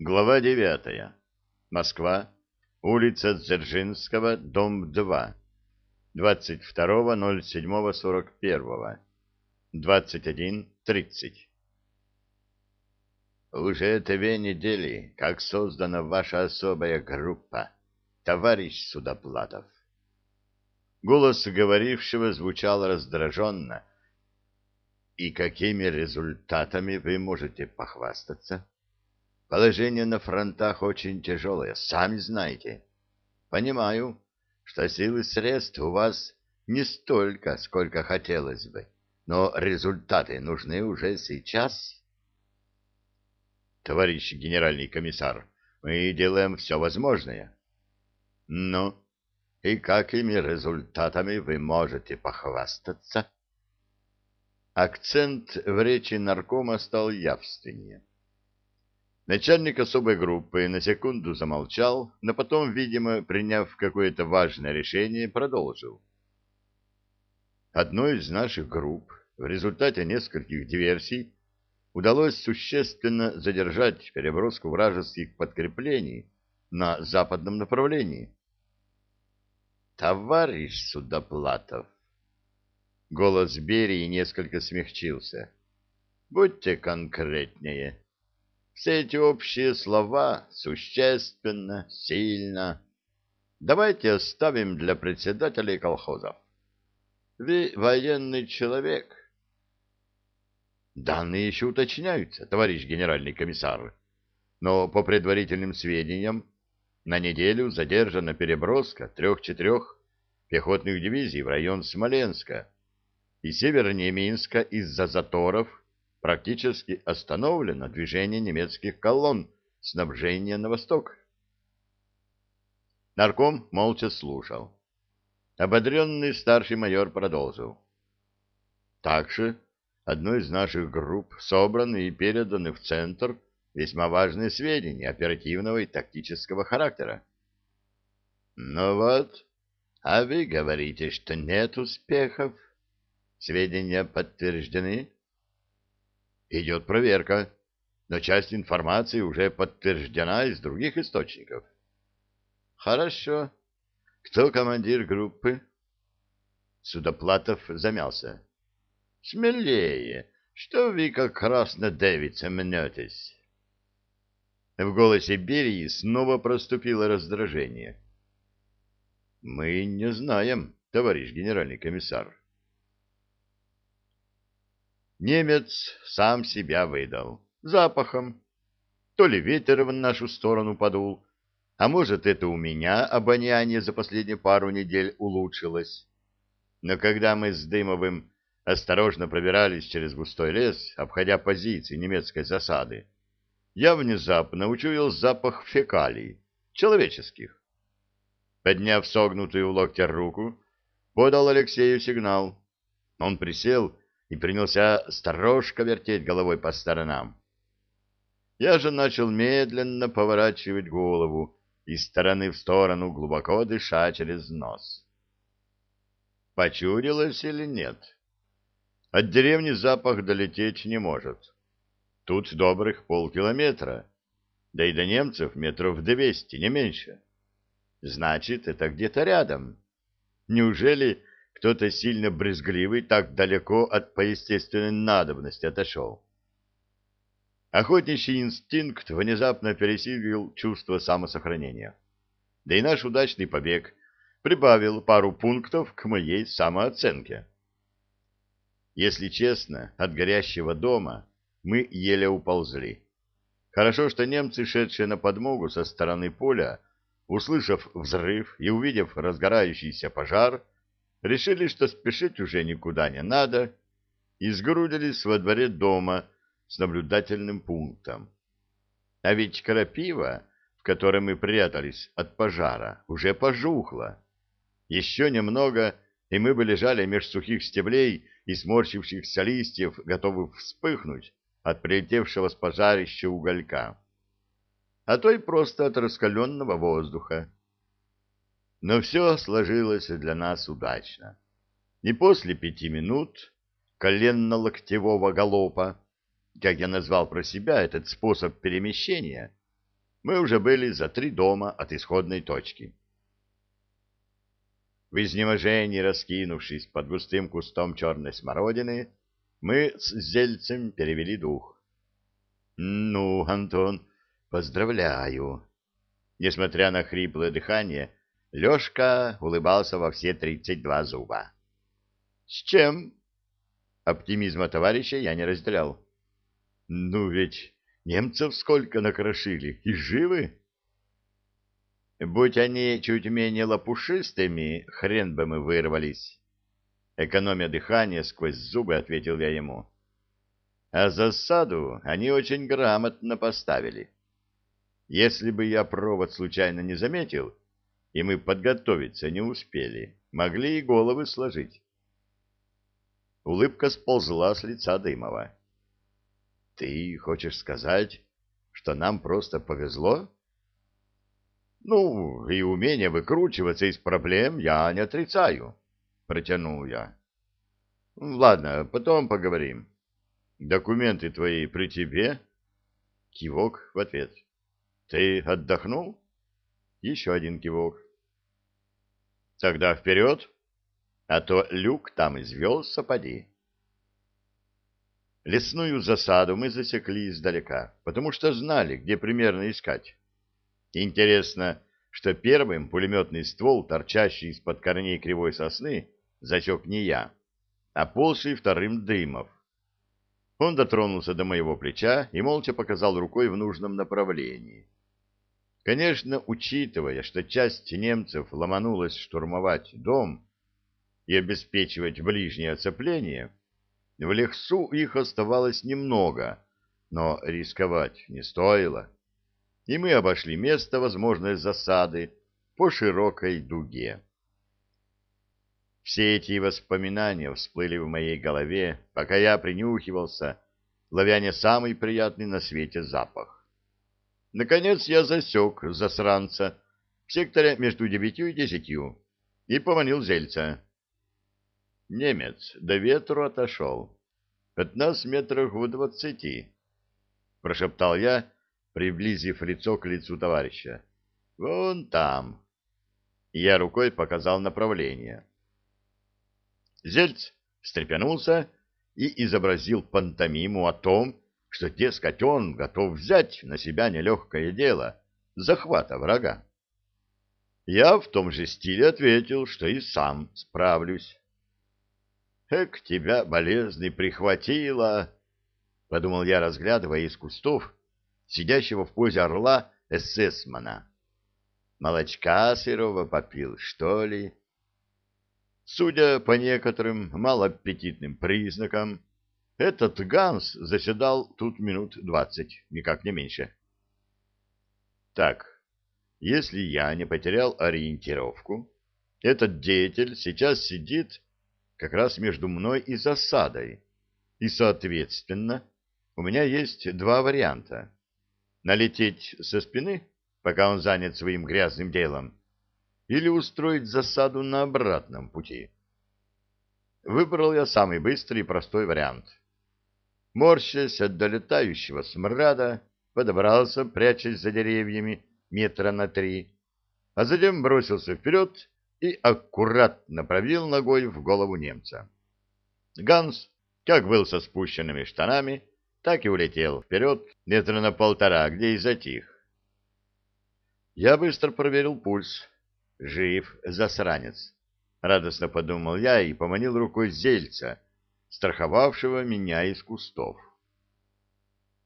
Глава девятая. Москва. Улица Дзержинского, дом 2. 22.07.41. 21.30. Уже две недели, как создана ваша особая группа, товарищ Судоплатов. Голос говорившего звучал раздраженно. И какими результатами вы можете похвастаться? Положение на фронтах очень тяжелое, сами знаете. Понимаю, что силы средств у вас не столько, сколько хотелось бы, но результаты нужны уже сейчас. Товарищ генеральный комиссар, мы делаем все возможное. Ну, и какими результатами вы можете похвастаться? Акцент в речи наркома стал явственнее. Начальник особой группы на секунду замолчал, но потом, видимо, приняв какое-то важное решение, продолжил. Одной из наших групп в результате нескольких диверсий удалось существенно задержать переброску вражеских подкреплений на западном направлении. «Товарищ Судоплатов!» Голос Берии несколько смягчился. «Будьте конкретнее». Все эти общие слова существенно, сильно. Давайте оставим для председателей колхозов. Вы военный человек. Данные еще уточняются, товарищ генеральный комиссар. Но по предварительным сведениям, на неделю задержана переброска трех-четырех пехотных дивизий в район Смоленска и севернее Минска из-за заторов практически остановлено движение немецких колонн снабжения на восток. Нарком молча слушал. Ободренный старший майор продолжил. Также одной из наших групп собраны и переданы в Центр весьма важные сведения оперативного и тактического характера. Ну вот, а вы говорите, что нет успехов. Сведения подтверждены? Идет проверка, но часть информации уже подтверждена из других источников. Хорошо. Кто командир группы? Судоплатов замялся. Смелее. Что вы как красно девица мнетесь? В голосе Берии снова проступило раздражение. Мы не знаем, товарищ генеральный комиссар. Немец сам себя выдал. Запахом. То ли ветер в нашу сторону подул, а может, это у меня обоняние за последние пару недель улучшилось. Но когда мы с Дымовым осторожно пробирались через густой лес, обходя позиции немецкой засады, я внезапно учуял запах фекалий, человеческих. Подняв согнутую в локте руку, подал Алексею сигнал. Он присел и принялся сторожко вертеть головой по сторонам. Я же начал медленно поворачивать голову из стороны в сторону, глубоко дыша через нос. Почудилось или нет? От деревни запах долететь не может. Тут добрых полкилометра, да и до немцев метров двести, не меньше. Значит, это где-то рядом. Неужели кто-то сильно брезгливый так далеко от поестественной надобности отошел. Охотничий инстинкт внезапно пересилил чувство самосохранения. Да и наш удачный побег прибавил пару пунктов к моей самооценке. Если честно, от горящего дома мы еле уползли. Хорошо, что немцы, шедшие на подмогу со стороны поля, услышав взрыв и увидев разгорающийся пожар, решили, что спешить уже никуда не надо, и сгрудились во дворе дома с наблюдательным пунктом. А ведь крапива, в которой мы прятались от пожара, уже пожухла. Еще немного, и мы бы лежали меж сухих стеблей и сморщившихся листьев, готовых вспыхнуть от прилетевшего с пожарища уголька. А то и просто от раскаленного воздуха. Но все сложилось для нас удачно. И после пяти минут коленно-локтевого галопа, как я назвал про себя этот способ перемещения, мы уже были за три дома от исходной точки. В изнеможении раскинувшись под густым кустом черной смородины, мы с Зельцем перевели дух. — Ну, Антон, поздравляю! Несмотря на хриплое дыхание, Лешка улыбался во все тридцать два зуба. — С чем? Оптимизма товарища я не разделял. — Ну ведь немцев сколько накрошили, и живы? Будь они чуть менее лопушистыми, хрен бы мы вырвались. Экономя дыхание сквозь зубы, ответил я ему. А засаду они очень грамотно поставили. Если бы я провод случайно не заметил, и мы подготовиться не успели, могли и головы сложить. Улыбка сползла с лица Дымова. — Ты хочешь сказать, что нам просто повезло? — Ну, и умение выкручиваться из проблем я не отрицаю, — протянул я. — Ладно, потом поговорим. Документы твои при тебе? Кивок в ответ. — Ты отдохнул? Еще один кивок. — Тогда вперед! — а то люк там извелся, поди. Лесную засаду мы засекли издалека, потому что знали, где примерно искать. Интересно, что первым пулеметный ствол, торчащий из-под корней кривой сосны, засек не я, а полший вторым дымов. Он дотронулся до моего плеча и молча показал рукой в нужном направлении. Конечно, учитывая, что часть немцев ломанулась штурмовать дом, и обеспечивать ближнее оцепление, в лесу их оставалось немного, но рисковать не стоило, и мы обошли место возможной засады по широкой дуге. Все эти воспоминания всплыли в моей голове, пока я принюхивался, ловя не самый приятный на свете запах. Наконец я засек засранца в секторе между девятью и десятью и поманил зельца. Немец до ветру отошел. От нас метрах в двадцати, — прошептал я, приблизив лицо к лицу товарища. — Вон там. Я рукой показал направление. Зельц встрепенулся и изобразил пантомиму о том, что, дескать, он готов взять на себя нелегкое дело — захвата врага. Я в том же стиле ответил, что и сам справлюсь. Эк, тебя, болезный, прихватило, — подумал я, разглядывая из кустов сидящего в позе орла эсэсмана. Молочка сырого попил, что ли? Судя по некоторым малоаппетитным признакам, этот Ганс заседал тут минут двадцать, никак не меньше. Так, если я не потерял ориентировку, этот деятель сейчас сидит как раз между мной и засадой. И, соответственно, у меня есть два варианта. Налететь со спины, пока он занят своим грязным делом, или устроить засаду на обратном пути. Выбрал я самый быстрый и простой вариант. Морщась от долетающего смрада, подобрался, прячась за деревьями метра на три, а затем бросился вперед и аккуратно пробил ногой в голову немца. Ганс, как был со спущенными штанами, так и улетел вперед метра на полтора, где и затих. Я быстро проверил пульс. Жив засранец. Радостно подумал я и поманил рукой зельца, страховавшего меня из кустов.